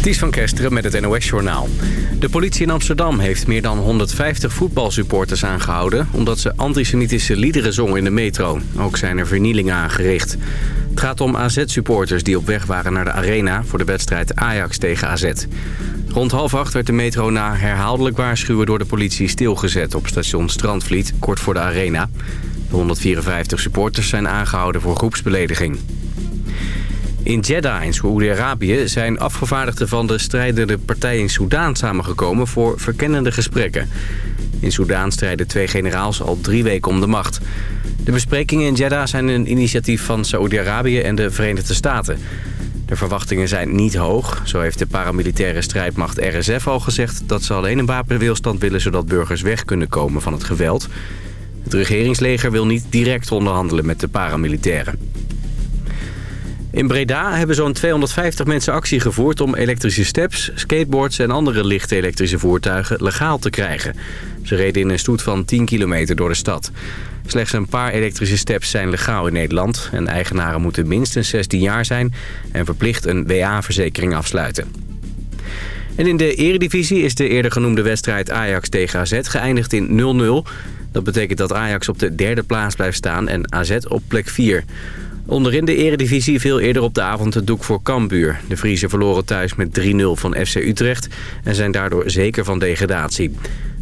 Ties van Kesteren met het NOS-journaal. De politie in Amsterdam heeft meer dan 150 voetbalsupporters aangehouden... omdat ze antisemitische liederen zongen in de metro. Ook zijn er vernielingen aangericht. Het gaat om AZ-supporters die op weg waren naar de arena... voor de wedstrijd Ajax tegen AZ. Rond half acht werd de metro na herhaaldelijk waarschuwen door de politie stilgezet... op station Strandvliet, kort voor de arena. De 154 supporters zijn aangehouden voor groepsbelediging. In Jeddah in Saoedi-Arabië zijn afgevaardigden van de strijdende partij in Soudaan samengekomen voor verkennende gesprekken. In Soudaan strijden twee generaals al drie weken om de macht. De besprekingen in Jeddah zijn een initiatief van Saoedi-Arabië en de Verenigde Staten. De verwachtingen zijn niet hoog. Zo heeft de paramilitaire strijdmacht RSF al gezegd dat ze alleen een wapenwilstand willen... zodat burgers weg kunnen komen van het geweld. Het regeringsleger wil niet direct onderhandelen met de paramilitairen. In Breda hebben zo'n 250 mensen actie gevoerd om elektrische steps, skateboards en andere lichte elektrische voertuigen legaal te krijgen. Ze reden in een stoet van 10 kilometer door de stad. Slechts een paar elektrische steps zijn legaal in Nederland en eigenaren moeten minstens 16 jaar zijn en verplicht een WA-verzekering afsluiten. En in de eredivisie is de eerder genoemde wedstrijd Ajax tegen AZ geëindigd in 0-0. Dat betekent dat Ajax op de derde plaats blijft staan en AZ op plek 4. Onderin de eredivisie viel eerder op de avond het doek voor Cambuur. De Vriezen verloren thuis met 3-0 van FC Utrecht en zijn daardoor zeker van degradatie.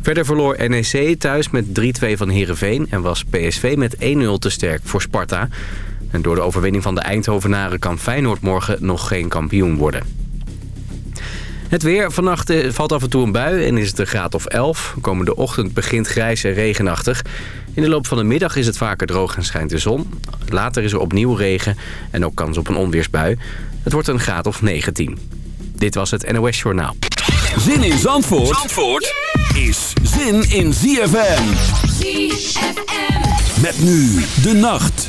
Verder verloor NEC thuis met 3-2 van Heerenveen en was PSV met 1-0 te sterk voor Sparta. En door de overwinning van de Eindhovenaren kan Feyenoord morgen nog geen kampioen worden. Het weer. Vannacht eh, valt af en toe een bui en is het een graad of 11. Komende ochtend begint grijs en regenachtig. In de loop van de middag is het vaker droog en schijnt de zon. Later is er opnieuw regen en ook kans op een onweersbui. Het wordt een graad of 19. Dit was het NOS Journaal. Zin in Zandvoort, Zandvoort is zin in ZFM. ZFM. Met nu de nacht.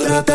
Let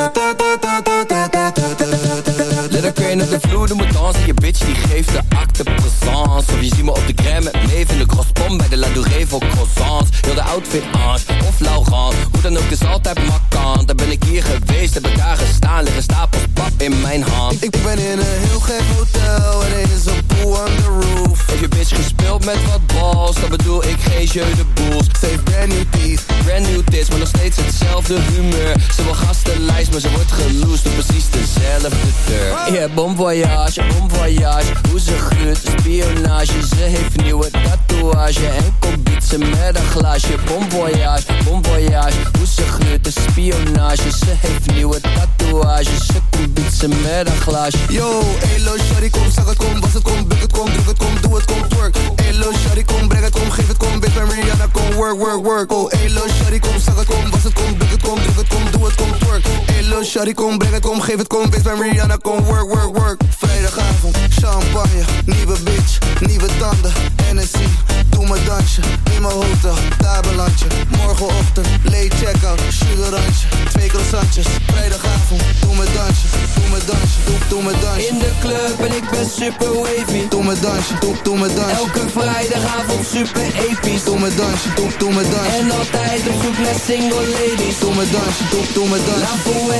her crane op de vloer, doe me dansen Je bitch die geeft de présence Of je ziet me op de crème met neef in de crosspom Bij de La Douree voor croissants. Heel de outfit Ange of Laurent. Hoe dan ook, is altijd makkant. Daar ben ik hier geweest, heb ik daar gestaan. Liggen stapels pap in mijn hand. Ik ben in een heel gek hotel. En er is een pool on the roof. Heb je bitch gespeeld met wat balls? Dan bedoel ik geen jeu de boels. Heeft brand new teeth. Brand new tits, maar nog steeds hetzelfde humeur. Ze wil gastenlijst, maar ze wordt geloosd Op precies dezelfde deur. Yeah, bon voyage, bon voyage. Hoe ze spionage Ze heeft nieuwe tatoeage En komt ze met een glaasje Bon voyage, bon voyage Hoe ze gluurt spionage Ze heeft nieuwe tatoeage Ze komt ze met een glaasje Yo, elo, shari, kom, zag het, kom Was het, kom, buk het, kom, druk het, kom Doe het, kom, twerk Elo, shari, kom, breng het, kom Geef het, kom, bitch, bij Rihanna, kom Work, work, work Oh, elo, shari, kom, zag het, kom Was het, kom, buk het, kom, druk het, kom Doe het, kom, twerk Shawty, kom, breng het, kom, geef het, kom, wees bij Rihanna, kom, work, work, work. Vrijdagavond, champagne, nieuwe bitch, nieuwe tanden, Hennessy. Doe mijn dansje, in mijn hotel, daar beland je. Morgenochtend, late check-out, sugarantje, twee croissantjes. Vrijdagavond, doe mijn dansje, doe mijn dansje, doe, doe mijn dansje. In de club en ik ben super wavy. Doe mijn dansje, doe, doe mijn dansje. Elke vrijdagavond super episch. Doe mijn dansje, doe, doe mijn dansje. En altijd op zoek naar single ladies. Doe mijn dansje, doe, doe mijn dansje.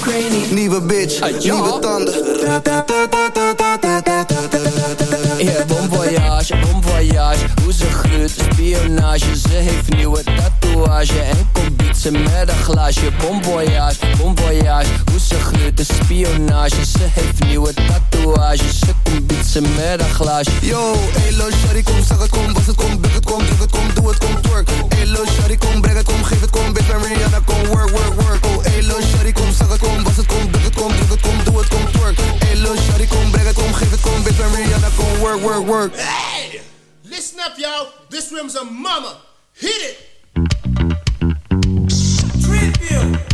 Craney. Nieuwe bitch, Ah, ja? nieuwe tanden. Yeah, bon voyage, bon voyage Hoe ze gruurt, spionage Ze heeft nieuwe tatoeage En komt bietsen met een glaasje Bon voyage, bon voyage Hoe ze gruurt, de spionage Ze heeft nieuwe tatoeage Ze komt bietsen met een glaasje Yo, elo, shawty, kom, zeg het, kom, was het, kom, druk het, kom, druk het, kom, doe het, kom, twerk. Elo, shawty, kom, breng het, kom, geef het, kom, bitch, bij Rihanna, kom, work, work, work. Oh, elo, shawty, kom, zeg het, kom, was het, kom, druk het, kom, druk het, kom, doe het, kom, twerk. Elo, shawty, kom, breng het, kom, geef het, kom, bitch, bij Rihanna, kom, work, work, work. Hey! Listen up, y'all. This room's a mama. Hit it! Brasil.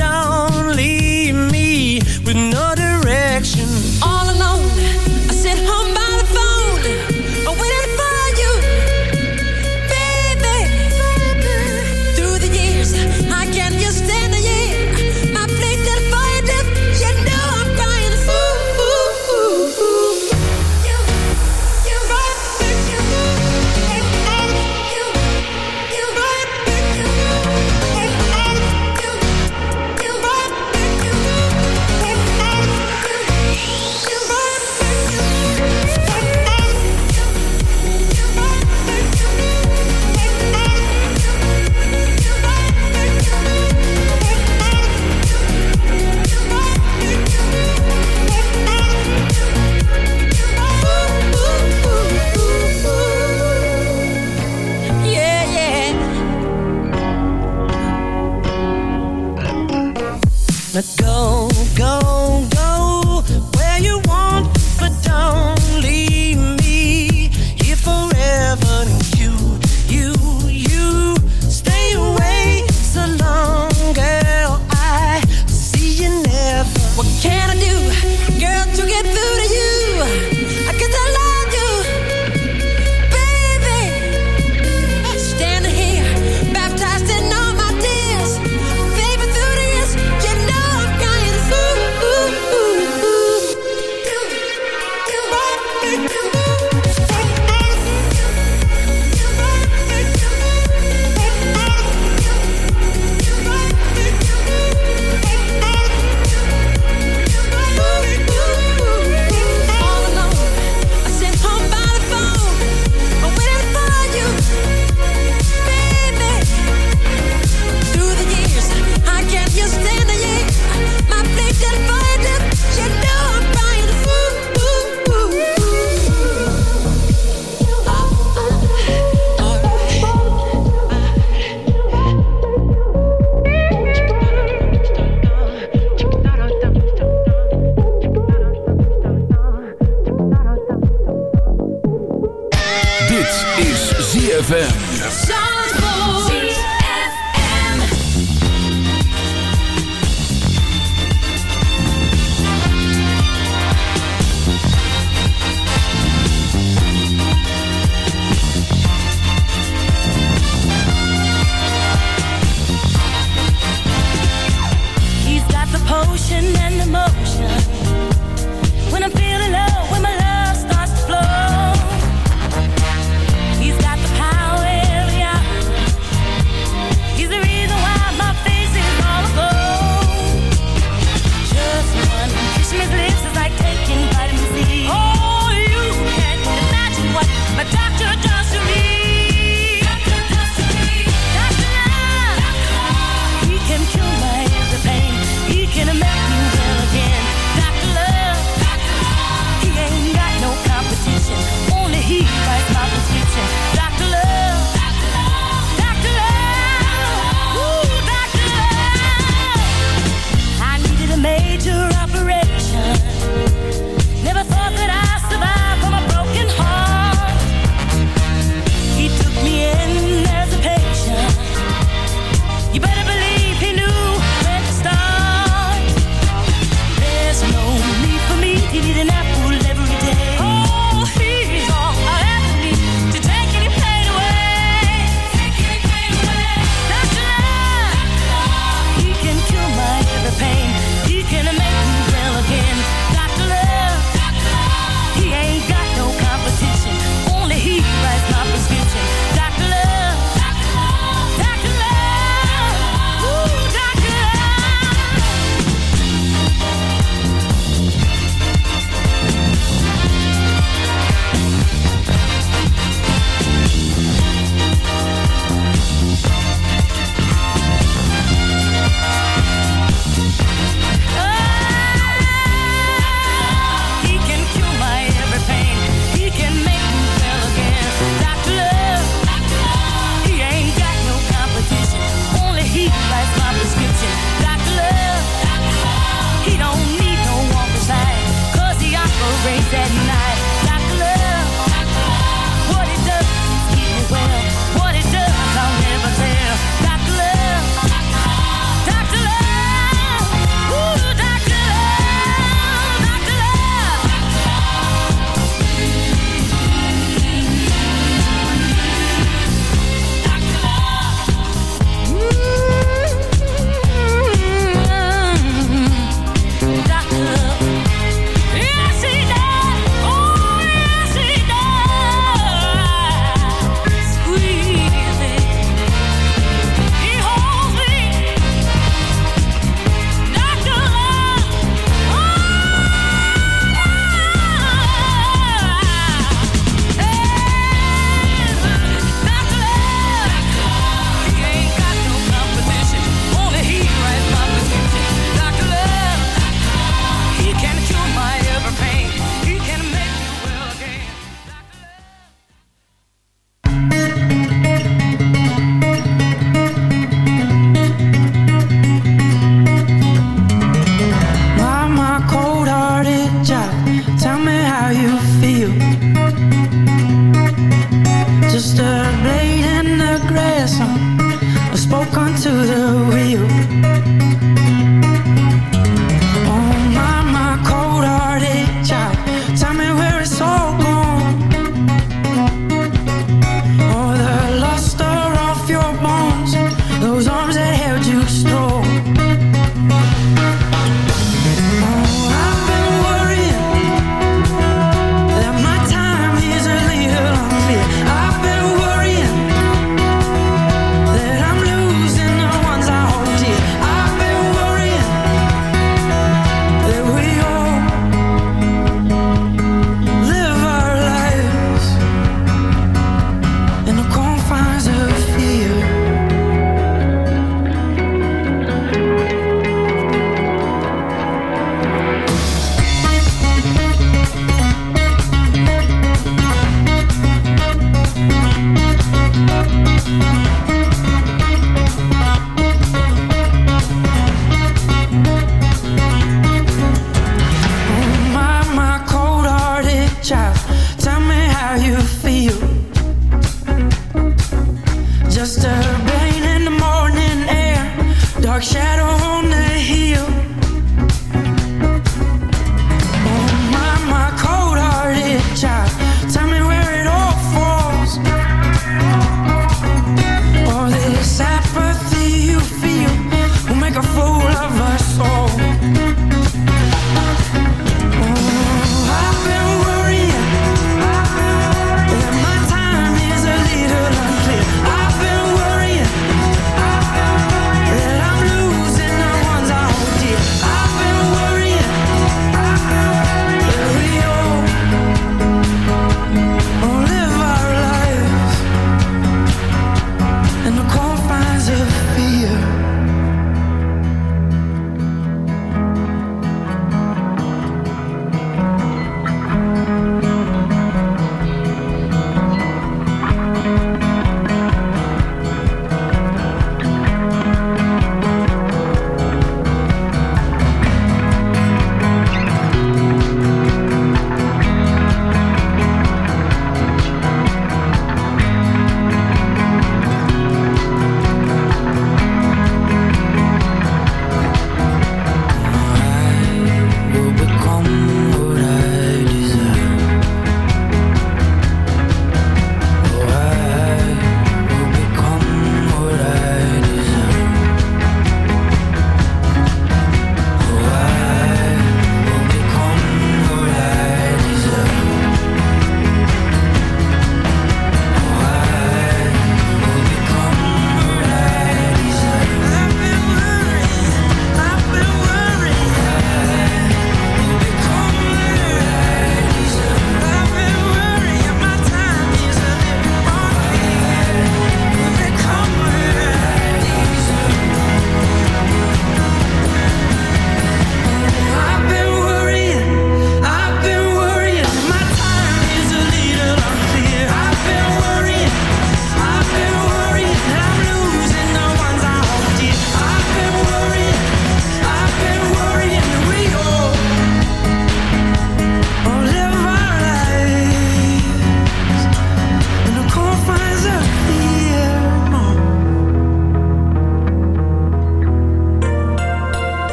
down.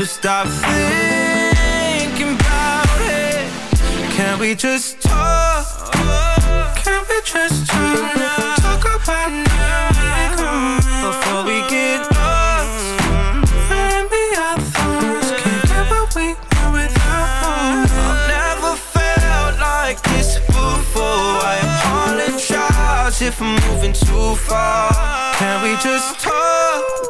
So stop thinking about it. Can we just talk? Can we just talk? Talk about now before we get lost. And be our thoughts. Can't get what we want without. I've never felt like this before. I apologize if I'm moving too far. Can we just talk?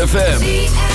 ZFM.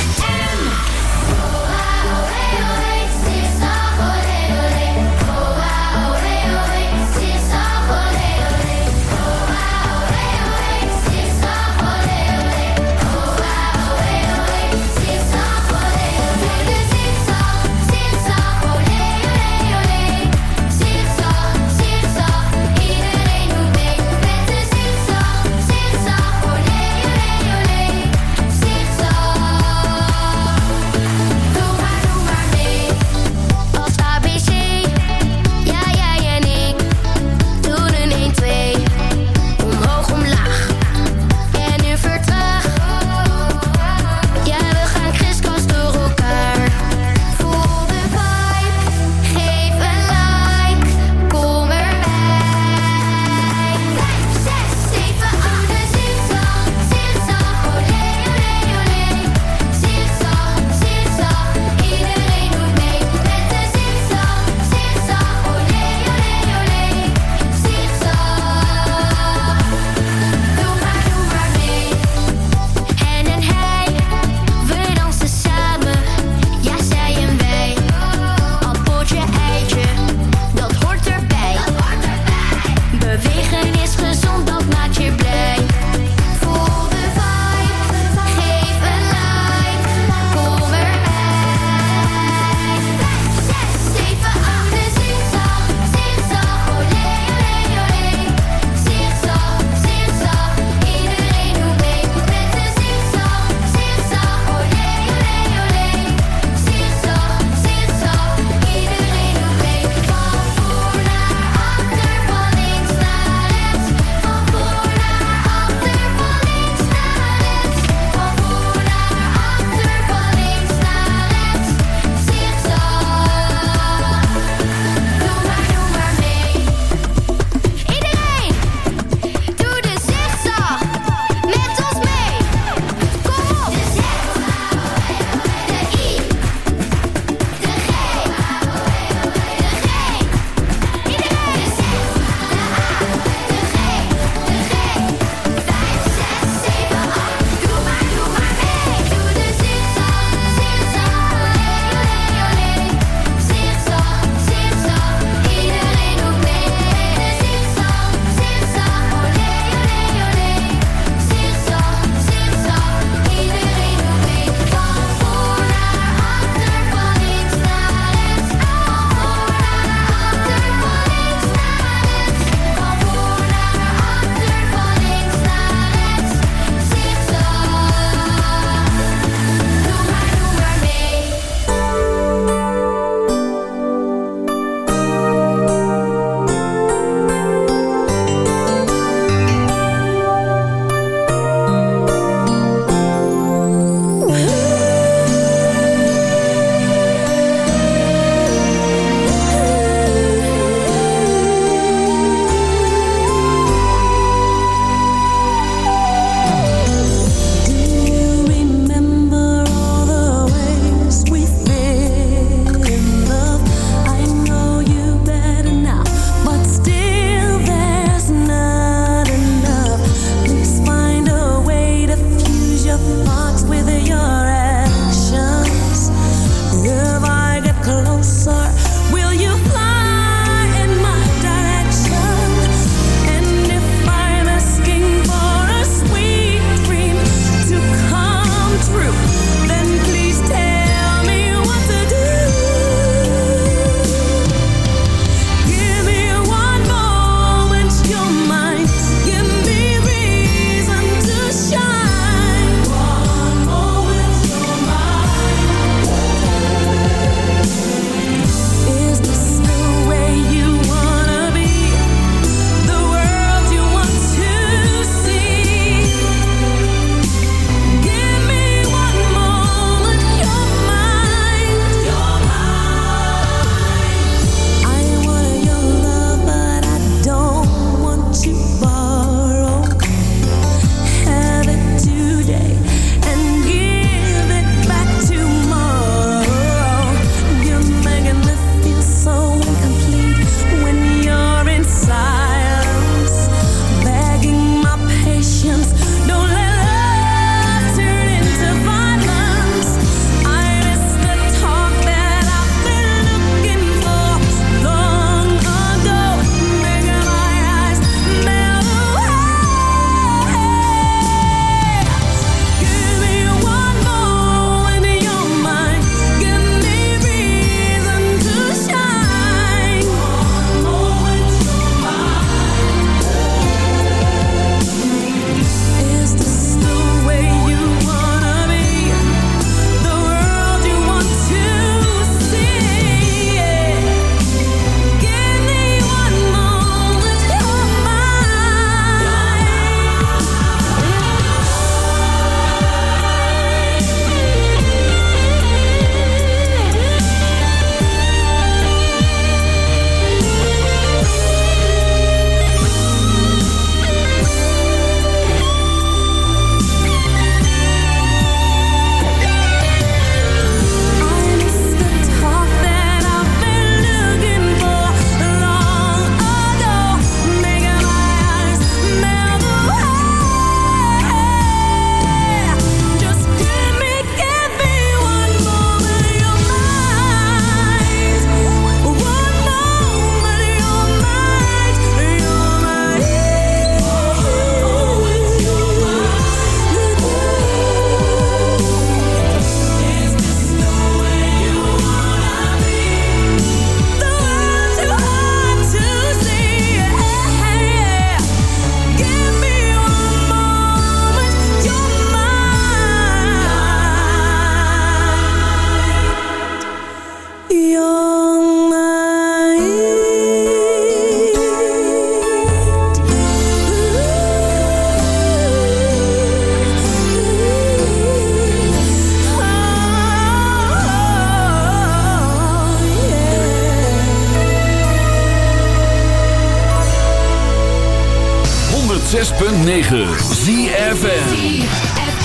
106.9 ZFN